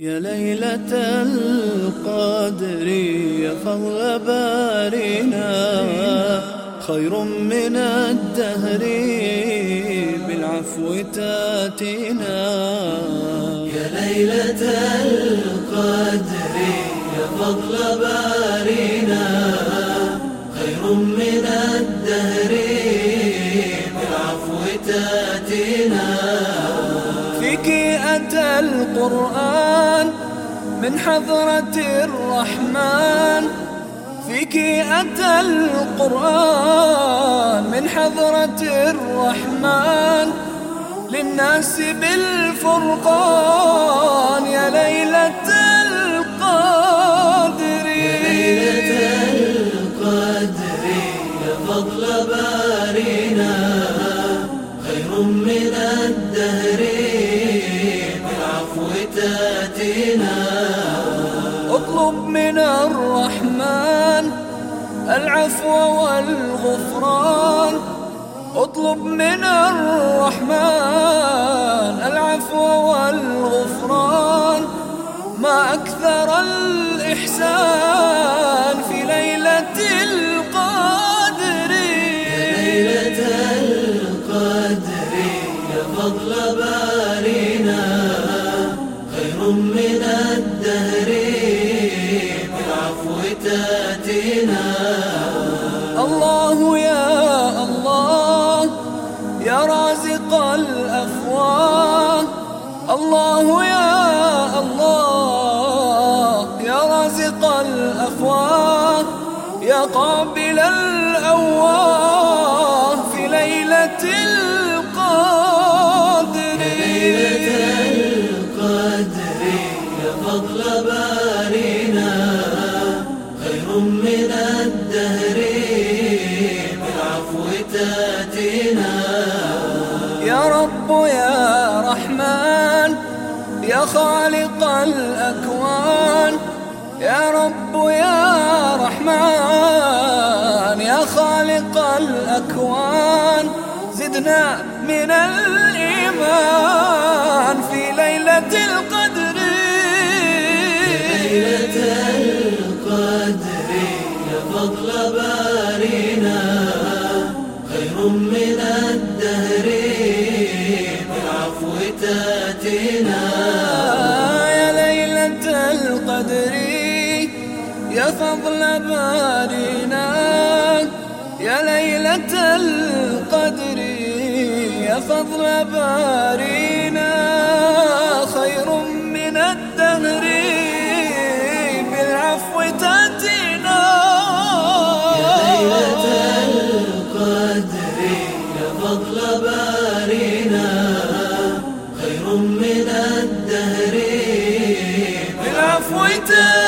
يا ليلة القدر يا فضل بارنا خير من الدهر بالعفو تاتينا. يا ليلة القدر يا فضل بارنا خير من أتى القرآن من حضرة الرحمن. فيك أتى القرآن من حضرة الرحمن. للناس بالفرقان يا ليلة القدر. يا ليلة القدر يا فضل بارنا. خير من الدهر. بالعفو تاتينا اطلب من الرحمن العفو والغفران. اطلب من الرحمن العفو والغفران. ما أكثر الإحسان في ليلة القدر. ليلة القدر. الله يا الله يا رازق الأفواه يا قابل الأواه في ليلة القدر. ليلة القدر يا فضل بارنا خير من الدهر بالعفو تاتينا. يا رب يا رحمن يا خالق الأكوان. يا رب يا رحمن يا خالق الأكوان. زدنا من الإيمان في ليلة القدر. ليلة القدر يا فضل بارنا خير من الدهر. علينا. يا ليلة القدر يا فضل بارينا يا ليلة القدر يا فضل بارينا خير من الدهر بالعفو تأتينا. يا ليلة القدر يا فضل بارينا هم من الدهر. بالعفو تاني